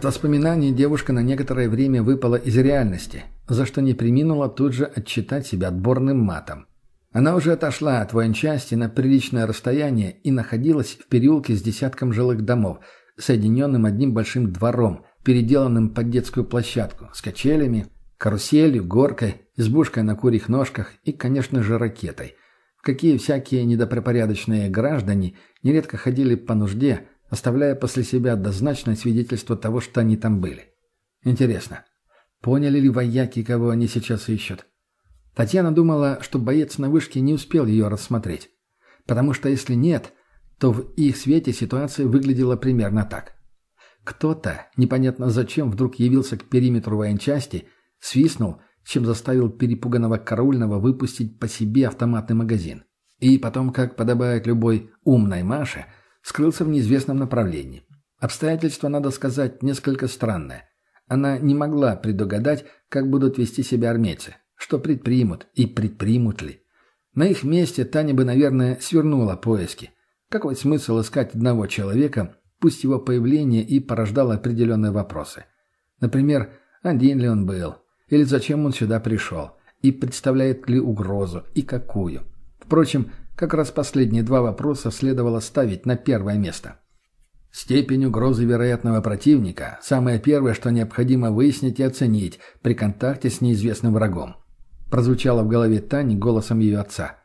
От воспоминаний девушка на некоторое время выпала из реальности, за что не приминула тут же отчитать себя отборным матом. Она уже отошла от военчасти на приличное расстояние и находилась в переулке с десятком жилых домов, соединенным одним большим двором, переделанным под детскую площадку, с качелями, каруселью, горкой, избушкой на курьих ножках и, конечно же, ракетой. В какие всякие недопропорядочные граждане нередко ходили по нужде, оставляя после себя однозначное свидетельство того, что они там были. Интересно, поняли ли вояки, кого они сейчас ищут? Татьяна думала, что боец на вышке не успел ее рассмотреть. Потому что если нет, то в их свете ситуация выглядела примерно так. Кто-то, непонятно зачем, вдруг явился к периметру военчасти, свистнул, чем заставил перепуганного караульного выпустить по себе автоматный магазин. И потом, как подобает любой умной Маше, скрылся в неизвестном направлении. Обстоятельство, надо сказать, несколько странное. Она не могла предугадать, как будут вести себя армейцы, что предпримут и предпримут ли. На их месте Таня бы, наверное, свернула поиски. Какой смысл искать одного человека, пусть его появление и порождало определенные вопросы. Например, один ли он был, или зачем он сюда пришел, и представляет ли угрозу, и какую. Впрочем, как раз последние два вопроса следовало ставить на первое место. Степень угрозы вероятного противника – самое первое, что необходимо выяснить и оценить при контакте с неизвестным врагом. Прозвучало в голове Тани голосом ее отца.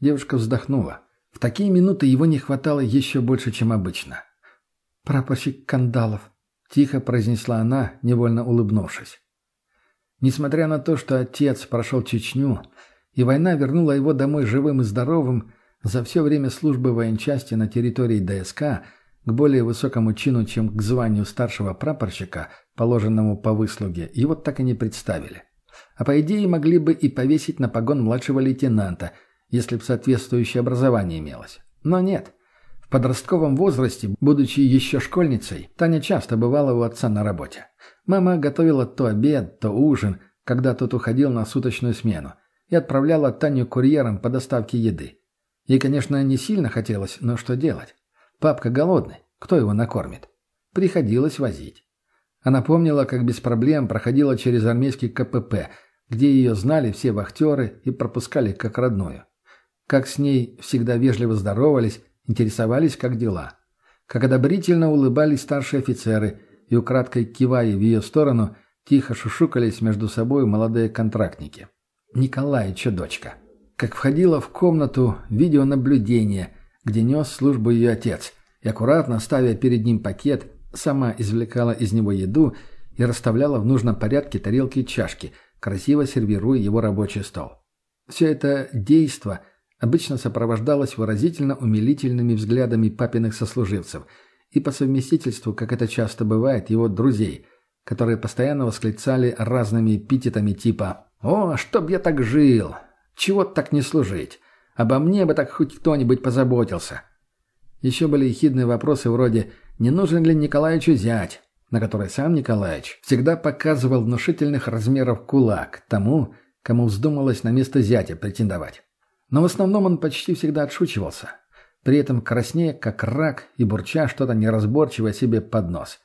Девушка вздохнула. В такие минуты его не хватало еще больше, чем обычно. «Прапорщик Кандалов», – тихо произнесла она, невольно улыбнувшись. Несмотря на то, что отец прошел Чечню, и война вернула его домой живым и здоровым, за все время службы военчасти на территории ДСК к более высокому чину, чем к званию старшего прапорщика, положенному по выслуге, его так и не представили. А по идее могли бы и повесить на погон младшего лейтенанта, если бы соответствующее образование имелось. Но нет. В подростковом возрасте, будучи еще школьницей, Таня часто бывала у отца на работе. Мама готовила то обед, то ужин, когда тот уходил на суточную смену и отправляла Таню курьером по доставке еды. Ей, конечно, не сильно хотелось, но что делать? Папка голодный, кто его накормит? Приходилось возить. Она помнила, как без проблем проходила через армейский КПП, где ее знали все вахтеры и пропускали как родную. Как с ней всегда вежливо здоровались, интересовались, как дела. Как одобрительно улыбались старшие офицеры и, украдкой кивая в ее сторону, тихо шушукались между собой молодые контрактники. Николаевича дочка. Как входила в комнату видеонаблюдения, где нес службу ее отец, и аккуратно, ставя перед ним пакет, сама извлекала из него еду и расставляла в нужном порядке тарелки и чашки, красиво сервируя его рабочий стол. Все это действо обычно сопровождалось выразительно умилительными взглядами папиных сослуживцев и по совместительству, как это часто бывает, его друзей, которые постоянно восклицали разными эпитетами типа «О, чтоб я так жил! Чего так не служить? Обо мне бы так хоть кто-нибудь позаботился!» Еще были ехидные вопросы вроде «Не нужен ли Николаевичу зять?» на который сам Николаевич всегда показывал внушительных размеров кулак тому, кому вздумалось на место зятя претендовать. Но в основном он почти всегда отшучивался, при этом краснея, как рак, и бурча что-то неразборчивое себе под нос.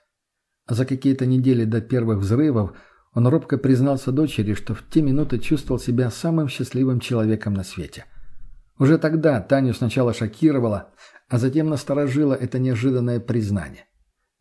За какие-то недели до первых взрывов он робко признался дочери, что в те минуты чувствовал себя самым счастливым человеком на свете. Уже тогда Таню сначала шокировало, а затем насторожило это неожиданное признание.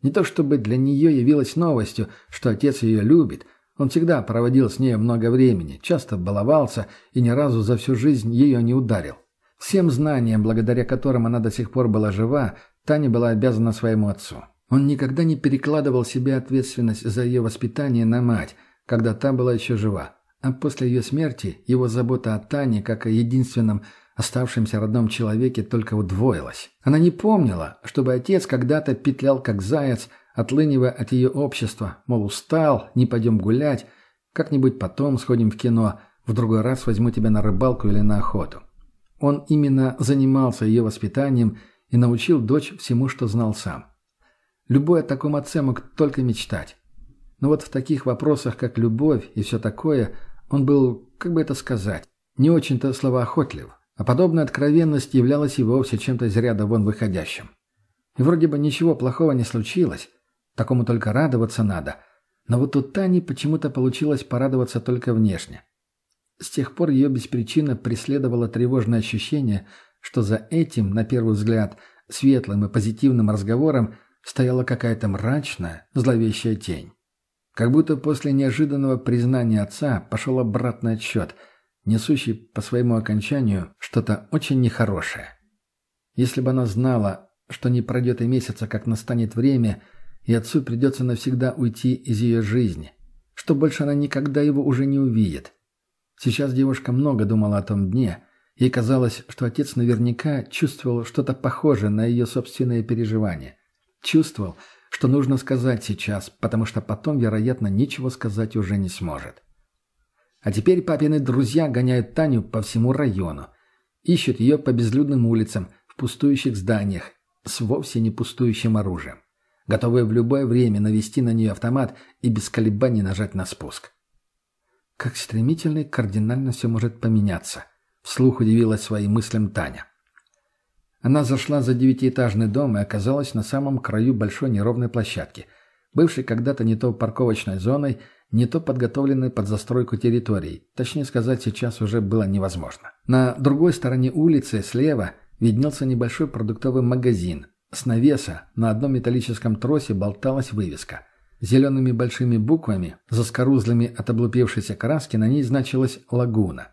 Не то чтобы для нее явилось новостью, что отец ее любит, он всегда проводил с ней много времени, часто баловался и ни разу за всю жизнь ее не ударил. Всем знаниям, благодаря которым она до сих пор была жива, Таня была обязана своему отцу. Он никогда не перекладывал себе ответственность за ее воспитание на мать, когда та была еще жива. А после ее смерти его забота о Тане, как о единственном оставшемся родном человеке, только удвоилась. Она не помнила, чтобы отец когда-то петлял как заяц, отлынивая от ее общества, мол, устал, не пойдем гулять, как-нибудь потом сходим в кино, в другой раз возьму тебя на рыбалку или на охоту. Он именно занимался ее воспитанием и научил дочь всему, что знал сам. Любой о таком отце мог только мечтать. Но вот в таких вопросах, как любовь и все такое, он был, как бы это сказать, не очень-то словоохотлив, а подобная откровенность являлась и вовсе чем-то из ряда вон выходящим. И вроде бы ничего плохого не случилось. Такому только радоваться надо. Но вот у Тани почему-то получилось порадоваться только внешне. С тех пор ее без преследовало тревожное ощущение, что за этим, на первый взгляд, светлым и позитивным разговором стояла какая-то мрачная, зловещая тень. Как будто после неожиданного признания отца пошел обратный отсчет, несущий по своему окончанию что-то очень нехорошее. Если бы она знала, что не пройдет и месяца, как настанет время, и отцу придется навсегда уйти из ее жизни, что больше она никогда его уже не увидит. Сейчас девушка много думала о том дне, Ей казалось, что отец наверняка чувствовал что-то похожее на ее собственные переживания. Чувствовал, что нужно сказать сейчас, потому что потом, вероятно, ничего сказать уже не сможет. А теперь папины друзья гоняют Таню по всему району. Ищут ее по безлюдным улицам, в пустующих зданиях, с вовсе не пустующим оружием. Готовые в любое время навести на нее автомат и без колебаний нажать на спуск. Как стремительно и кардинально все может поменяться – Вслух удивилась своим мыслям Таня. Она зашла за девятиэтажный дом и оказалась на самом краю большой неровной площадки, бывшей когда-то не то парковочной зоной, не то подготовленной под застройку территорий. Точнее сказать, сейчас уже было невозможно. На другой стороне улицы, слева, виднелся небольшой продуктовый магазин. С навеса на одном металлическом тросе болталась вывеска. Зелеными большими буквами, заскорузлыми от облупевшейся краски, на ней значилась «Лагуна».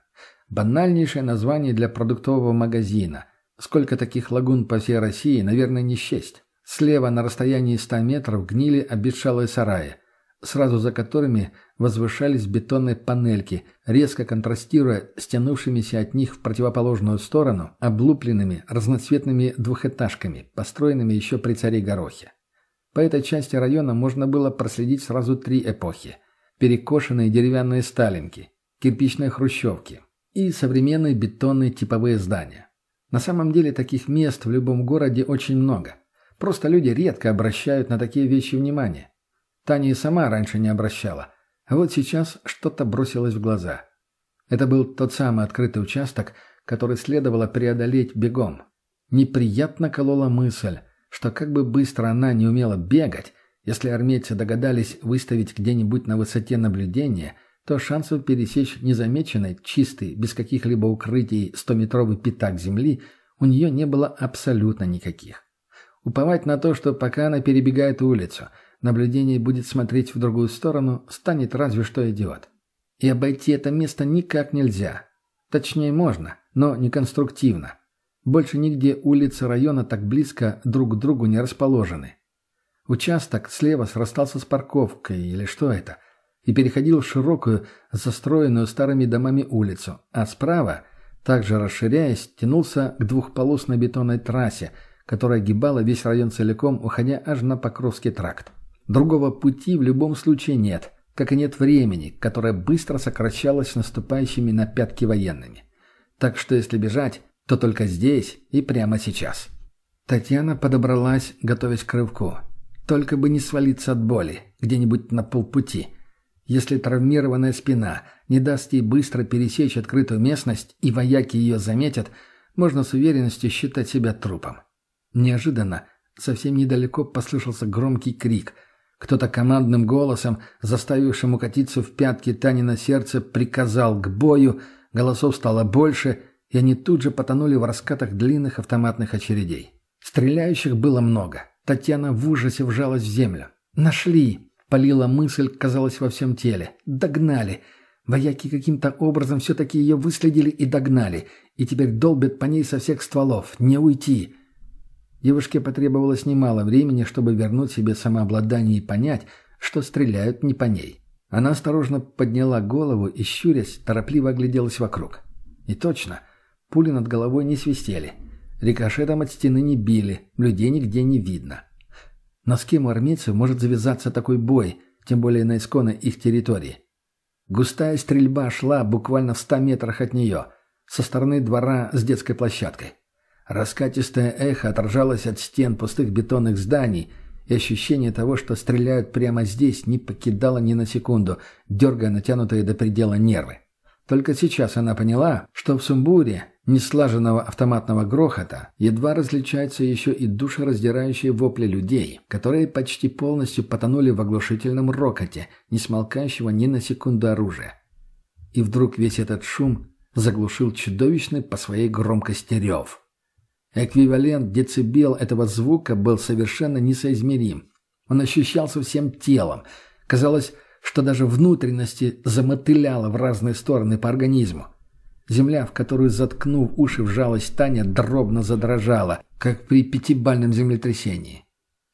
Банальнейшее название для продуктового магазина. Сколько таких лагун по всей России, наверное, не счесть. Слева на расстоянии 100 метров гнили обветшалые сараи, сразу за которыми возвышались бетонные панельки, резко контрастируя с тянувшимися от них в противоположную сторону облупленными разноцветными двухэтажками, построенными еще при царе Горохе. По этой части района можно было проследить сразу три эпохи. Перекошенные деревянные сталинки, кирпичные хрущевки, и современные бетонные типовые здания. На самом деле таких мест в любом городе очень много. Просто люди редко обращают на такие вещи внимание. Таня и сама раньше не обращала. А вот сейчас что-то бросилось в глаза. Это был тот самый открытый участок, который следовало преодолеть бегом. Неприятно колола мысль, что как бы быстро она не умела бегать, если армейцы догадались выставить где-нибудь на высоте наблюдения, то шансов пересечь незамеченной, чистый, без каких-либо укрытий стометровый пятак земли у нее не было абсолютно никаких. Уповать на то, что пока она перебегает улицу, наблюдение будет смотреть в другую сторону, станет разве что идиот. И обойти это место никак нельзя. Точнее, можно, но не конструктивно. Больше нигде улицы района так близко друг к другу не расположены. Участок слева срастался с парковкой, или что это? И переходил в широкую, застроенную старыми домами улицу, а справа, также расширяясь, тянулся к двухполосной бетонной трассе, которая огибала весь район целиком, уходя аж на Покровский тракт. Другого пути в любом случае нет, как и нет времени, которое быстро сокращалось наступающими на пятки военными. Так что если бежать, то только здесь и прямо сейчас. Татьяна подобралась, готовясь к рывку. Только бы не свалиться от боли, где-нибудь на полпути – если травмированная спина не даст ей быстро пересечь открытую местность и вояки ее заметят, можно с уверенностью считать себя трупом. Неожиданно, совсем недалеко послышался громкий крик. Кто-то командным голосом, заставившим укатиться в пятки Тани на сердце, приказал к бою, голосов стало больше, и они тут же потонули в раскатах длинных автоматных очередей. Стреляющих было много. Татьяна в ужасе вжалась в землю. «Нашли!» Палила мысль, казалось, во всем теле. Догнали. Вояки каким-то образом все-таки ее выследили и догнали. И теперь долбят по ней со всех стволов. Не уйти. Девушке потребовалось немало времени, чтобы вернуть себе самообладание и понять, что стреляют не по ней. Она осторожно подняла голову и, щурясь, торопливо огляделась вокруг. И точно, пули над головой не свистели. Рикошетом от стены не били, людей нигде не видно. Но с кем у армейцев может завязаться такой бой, тем более на исконной их территории? Густая стрельба шла буквально в ста метрах от нее, со стороны двора с детской площадкой. Раскатистое эхо отражалось от стен пустых бетонных зданий, и ощущение того, что стреляют прямо здесь, не покидало ни на секунду, дергая натянутые до предела нервы. Только сейчас она поняла, что в Сумбуре неслаженного автоматного грохота едва различаются еще и душераздирающие вопли людей, которые почти полностью потонули в оглушительном рокоте, не смолкающего ни на секунду оружия. И вдруг весь этот шум заглушил чудовищный по своей громкости рев. Эквивалент децибел этого звука был совершенно несоизмерим. Он ощущался всем телом. Казалось, что даже внутренности замотыляло в разные стороны по организму. Земля, в которую, заткнув уши, вжалась Таня, дробно задрожала, как при пятибальном землетрясении.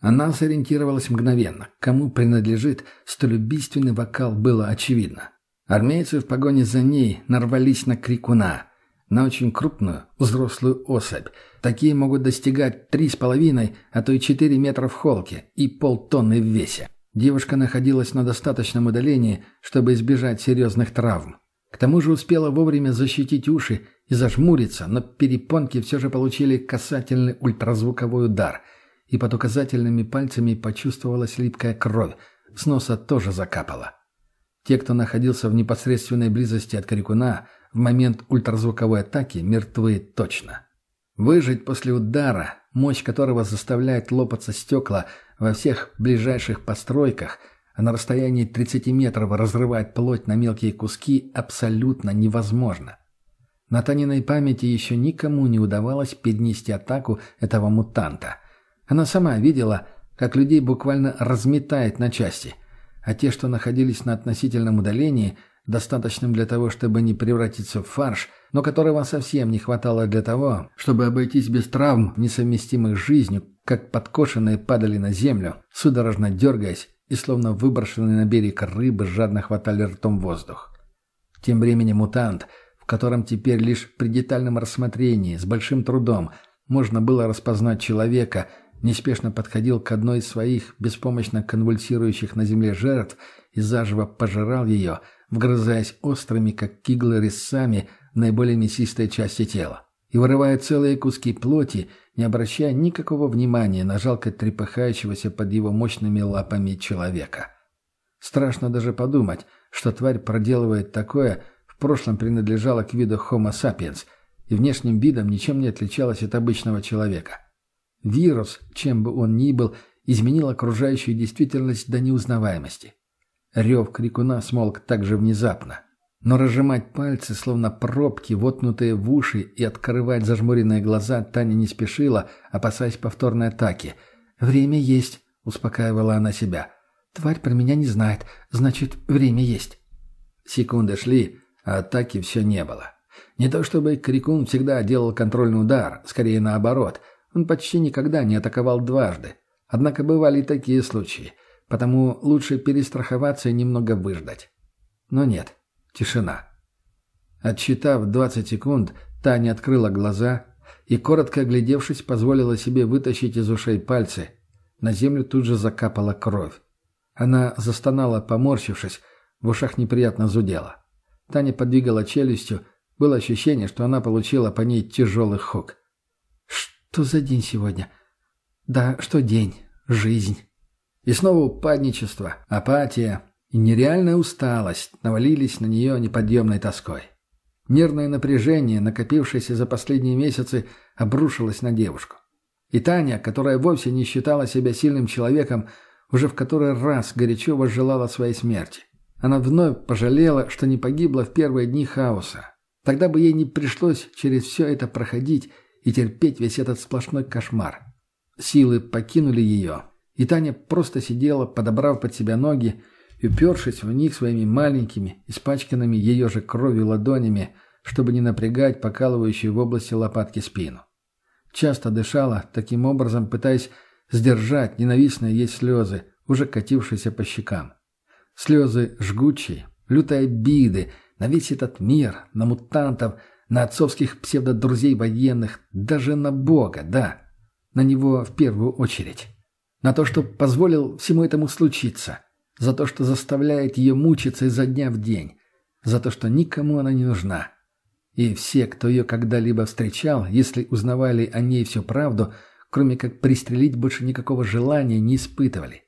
Она сориентировалась мгновенно. Кому принадлежит столь убийственный вокал, было очевидно. Армейцы в погоне за ней нарвались на крикуна, на очень крупную, взрослую особь. Такие могут достигать три с половиной, а то и четыре метра в холке и полтонны в весе. Девушка находилась на достаточном удалении, чтобы избежать серьезных травм. К тому же успела вовремя защитить уши и зажмуриться, но перепонки все же получили касательный ультразвуковой удар, и под указательными пальцами почувствовалась липкая кровь, с носа тоже закапала. Те, кто находился в непосредственной близости от крикуна, в момент ультразвуковой атаки мертвы точно. Выжить после удара, мощь которого заставляет лопаться стекла во всех ближайших постройках – а на расстоянии 30 метров разрывать плоть на мелкие куски абсолютно невозможно. На Таниной памяти еще никому не удавалось перенести атаку этого мутанта. Она сама видела, как людей буквально разметает на части, а те, что находились на относительном удалении, достаточным для того, чтобы не превратиться в фарш, но которого совсем не хватало для того, чтобы обойтись без травм, несовместимых с жизнью, как подкошенные падали на землю, судорожно дергаясь и словно выброшенные на берег рыбы жадно хватали ртом воздух. Тем временем мутант, в котором теперь лишь при детальном рассмотрении, с большим трудом, можно было распознать человека, неспешно подходил к одной из своих беспомощно конвульсирующих на земле жертв и заживо пожирал ее, вгрызаясь острыми, как киглы резцами, наиболее мясистой части тела и вырывая целые куски плоти, не обращая никакого внимания на жалко трепыхающегося под его мощными лапами человека. Страшно даже подумать, что тварь проделывает такое, в прошлом принадлежала к виду Homo sapiens и внешним видом ничем не отличалась от обычного человека. Вирус, чем бы он ни был, изменил окружающую действительность до неузнаваемости. Рев крикуна смолк так же внезапно – но разжимать пальцы, словно пробки, воткнутые в уши, и открывать зажмуренные глаза Таня не спешила, опасаясь повторной атаки. «Время есть», — успокаивала она себя. «Тварь про меня не знает, значит, время есть». Секунды шли, а атаки все не было. Не то чтобы Крикун всегда делал контрольный удар, скорее наоборот. Он почти никогда не атаковал дважды. Однако бывали и такие случаи, потому лучше перестраховаться и немного выждать. Но нет. Тишина. Отсчитав 20 секунд, Таня открыла глаза и, коротко оглядевшись, позволила себе вытащить из ушей пальцы. На землю тут же закапала кровь. Она застонала, поморщившись, в ушах неприятно зудела. Таня подвигала челюстью, было ощущение, что она получила по ней тяжелый хук. «Что за день сегодня?» «Да, что день? Жизнь». И снова упадничество, апатия, и нереальная усталость навалились на нее неподъемной тоской. Нервное напряжение, накопившееся за последние месяцы, обрушилось на девушку. И Таня, которая вовсе не считала себя сильным человеком, уже в который раз горячо возжелала своей смерти. Она вновь пожалела, что не погибла в первые дни хаоса. Тогда бы ей не пришлось через все это проходить и терпеть весь этот сплошной кошмар. Силы покинули ее, и Таня просто сидела, подобрав под себя ноги, и упершись в них своими маленькими, испачканными ее же кровью ладонями, чтобы не напрягать покалывающую в области лопатки спину. Часто дышала, таким образом пытаясь сдержать ненавистные ей слезы, уже катившиеся по щекам. Слезы жгучие, лютой обиды на весь этот мир, на мутантов, на отцовских псевдодрузей военных, даже на Бога, да, на него в первую очередь. На то, что позволил всему этому случиться – за то, что заставляет ее мучиться изо дня в день, за то, что никому она не нужна. И все, кто ее когда-либо встречал, если узнавали о ней всю правду, кроме как пристрелить, больше никакого желания не испытывали.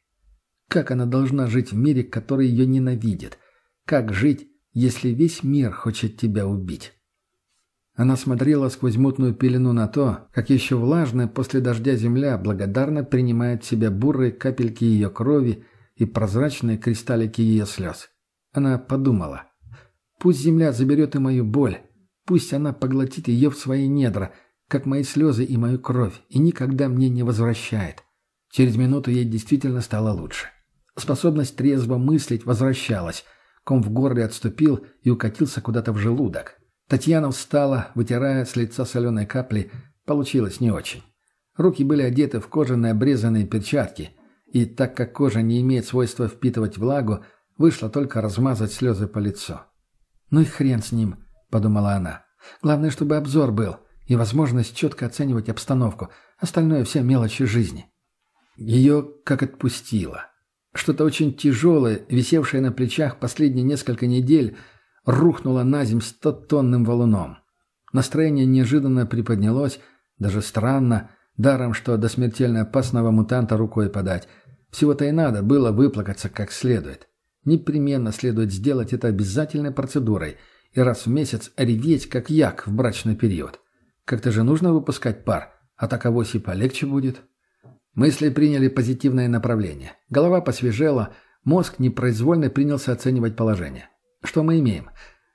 Как она должна жить в мире, который ее ненавидит? Как жить, если весь мир хочет тебя убить? Она смотрела сквозь мутную пелену на то, как еще влажная после дождя земля благодарно принимает в себя бурые капельки ее крови и прозрачные кристаллики ее слез. Она подумала. «Пусть земля заберет и мою боль, пусть она поглотит ее в свои недра, как мои слезы и мою кровь, и никогда мне не возвращает». Через минуту ей действительно стало лучше. Способность трезво мыслить возвращалась. Ком в горле отступил и укатился куда-то в желудок. Татьяна встала, вытирая с лица соленой капли. Получилось не очень. Руки были одеты в кожаные обрезанные перчатки, и так как кожа не имеет свойства впитывать влагу, вышло только размазать слезы по лицу. «Ну и хрен с ним», — подумала она. «Главное, чтобы обзор был и возможность четко оценивать обстановку. Остальное все мелочи жизни». Ее как отпустило. Что-то очень тяжелое, висевшее на плечах последние несколько недель, рухнуло на земь стотонным валуном. Настроение неожиданно приподнялось, даже странно, даром, что до смертельно опасного мутанта рукой подать. Всего-то и надо было выплакаться как следует. Непременно следует сделать это обязательной процедурой и раз в месяц реветь, как як в брачный период. Как-то же нужно выпускать пар, а так авось и полегче будет. Мысли приняли позитивное направление. Голова посвежела, мозг непроизвольно принялся оценивать положение. Что мы имеем?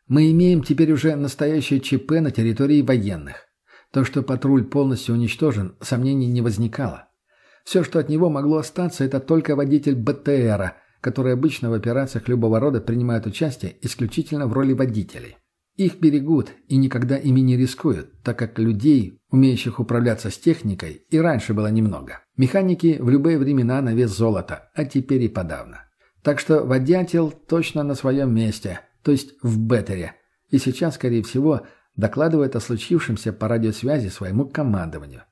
Мы имеем теперь уже настоящее ЧП на территории военных. То, что патруль полностью уничтожен, сомнений не возникало. Все, что от него могло остаться, это только водитель БТРа, который обычно в операциях любого рода принимает участие исключительно в роли водителей. Их берегут и никогда ими не рискуют, так как людей, умеющих управляться с техникой, и раньше было немного. Механики в любые времена на вес золота, а теперь и подавно. Так что водятел точно на своем месте, то есть в беттере, и сейчас, скорее всего, докладывает о случившемся по радиосвязи своему командованию.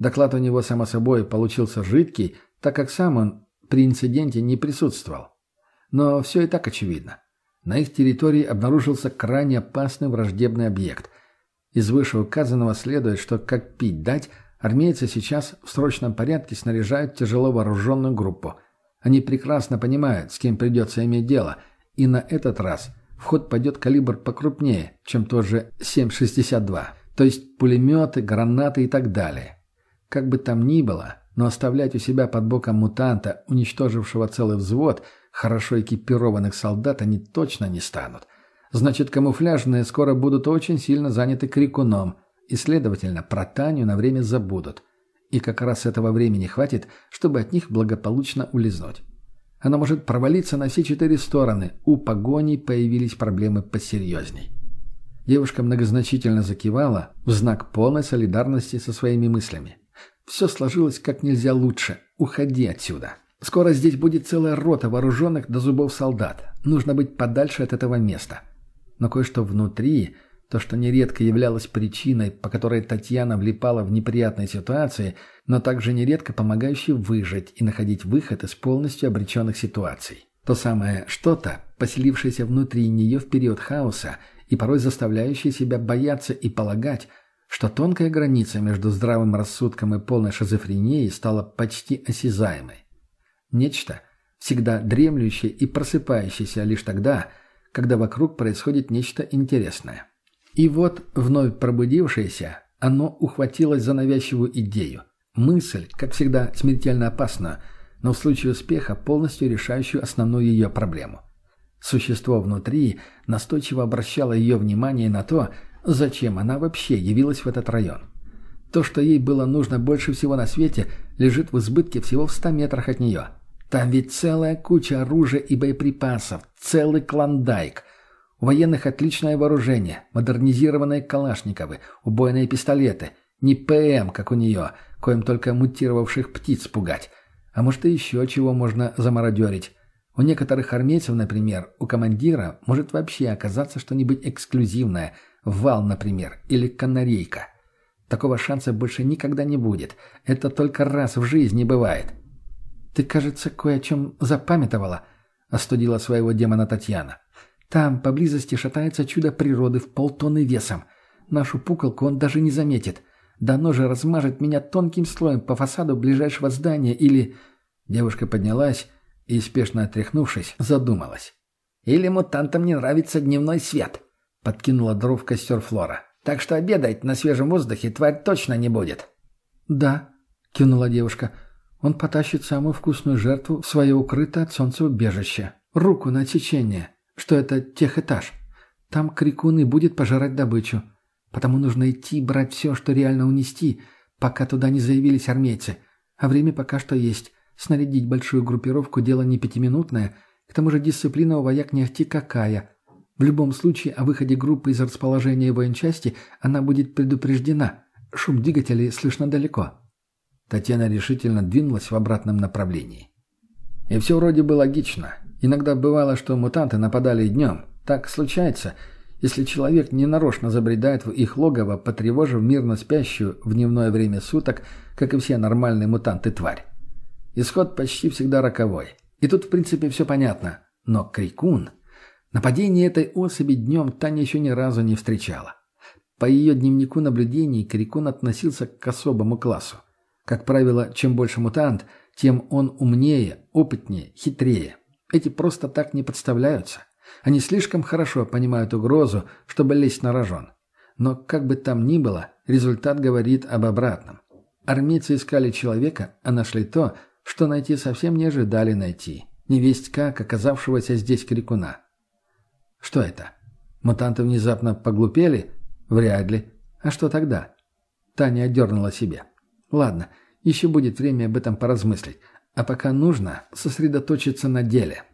Доклад у него, само собой, получился жидкий, так как сам он при инциденте не присутствовал. Но все и так очевидно. На их территории обнаружился крайне опасный враждебный объект. Из вышеуказанного следует, что как пить дать – Армейцы сейчас в срочном порядке снаряжают тяжело вооруженную группу. Они прекрасно понимают, с кем придется иметь дело, и на этот раз в ход пойдет калибр покрупнее, чем тот же 7,62, то есть пулеметы, гранаты и так далее. Как бы там ни было, но оставлять у себя под боком мутанта, уничтожившего целый взвод, хорошо экипированных солдат они точно не станут. Значит, камуфляжные скоро будут очень сильно заняты крикуном – и, следовательно, про Таню на время забудут. И как раз этого времени хватит, чтобы от них благополучно улизнуть. Она может провалиться на все четыре стороны. У погони появились проблемы посерьезней. Девушка многозначительно закивала в знак полной солидарности со своими мыслями. Все сложилось как нельзя лучше. Уходи отсюда. Скоро здесь будет целая рота вооруженных до зубов солдат. Нужно быть подальше от этого места. Но кое-что внутри то, что нередко являлось причиной, по которой Татьяна влипала в неприятные ситуации, но также нередко помогающей выжить и находить выход из полностью обреченных ситуаций. То самое что-то, поселившееся внутри нее в период хаоса и порой заставляющее себя бояться и полагать, что тонкая граница между здравым рассудком и полной шизофренией стала почти осязаемой. Нечто, всегда дремлющее и просыпающееся лишь тогда, когда вокруг происходит нечто интересное. И вот, вновь пробудившееся, оно ухватилось за навязчивую идею. Мысль, как всегда, смертельно опасна, но в случае успеха полностью решающую основную ее проблему. Существо внутри настойчиво обращало ее внимание на то, зачем она вообще явилась в этот район. То, что ей было нужно больше всего на свете, лежит в избытке всего в ста метрах от нее. Там ведь целая куча оружия и боеприпасов, целый клондайк – у военных отличное вооружение, модернизированные калашниковы, убойные пистолеты. Не ПМ, как у нее, коим только мутировавших птиц пугать. А может и еще чего можно замародерить. У некоторых армейцев, например, у командира может вообще оказаться что-нибудь эксклюзивное. Вал, например, или канарейка. Такого шанса больше никогда не будет. Это только раз в жизни бывает. «Ты, кажется, кое о чем запамятовала», — остудила своего демона Татьяна. Там, поблизости, шатается чудо природы в полтонны весом. Нашу пуколку он даже не заметит. Дано же размажет меня тонким слоем по фасаду ближайшего здания или... Девушка поднялась и, спешно отряхнувшись, задумалась. «Или мутантам не нравится дневной свет», — подкинула дров костер Флора. Так что обедать на свежем воздухе тварь точно не будет». «Да», — кивнула девушка. «Он потащит самую вкусную жертву в свое укрытое от солнца убежище. Руку на отсечение, что это техэтаж. Там крикун и будет пожирать добычу. Потому нужно идти брать все, что реально унести, пока туда не заявились армейцы. А время пока что есть. Снарядить большую группировку – дело не пятиминутное. К тому же дисциплина у вояк не ахти какая. В любом случае, о выходе группы из расположения военчасти она будет предупреждена. Шум двигателей слышно далеко. Татьяна решительно двинулась в обратном направлении. И все вроде бы логично. Иногда бывало, что мутанты нападали днем. Так случается – если человек ненарочно забредает в их логово, потревожив мирно спящую в дневное время суток, как и все нормальные мутанты-тварь. Исход почти всегда роковой. И тут, в принципе, все понятно. Но Крикун... Нападение этой особи днем Таня еще ни разу не встречала. По ее дневнику наблюдений Крикун относился к особому классу. Как правило, чем больше мутант, тем он умнее, опытнее, хитрее. Эти просто так не подставляются. Они слишком хорошо понимают угрозу, чтобы лезть на рожон. Но как бы там ни было, результат говорит об обратном. Армейцы искали человека, а нашли то, что найти совсем не ожидали найти. Невесть как оказавшегося здесь крикуна. Что это? Мутанты внезапно поглупели? Вряд ли. А что тогда? Таня отдернула себе. Ладно, еще будет время об этом поразмыслить. А пока нужно сосредоточиться на деле.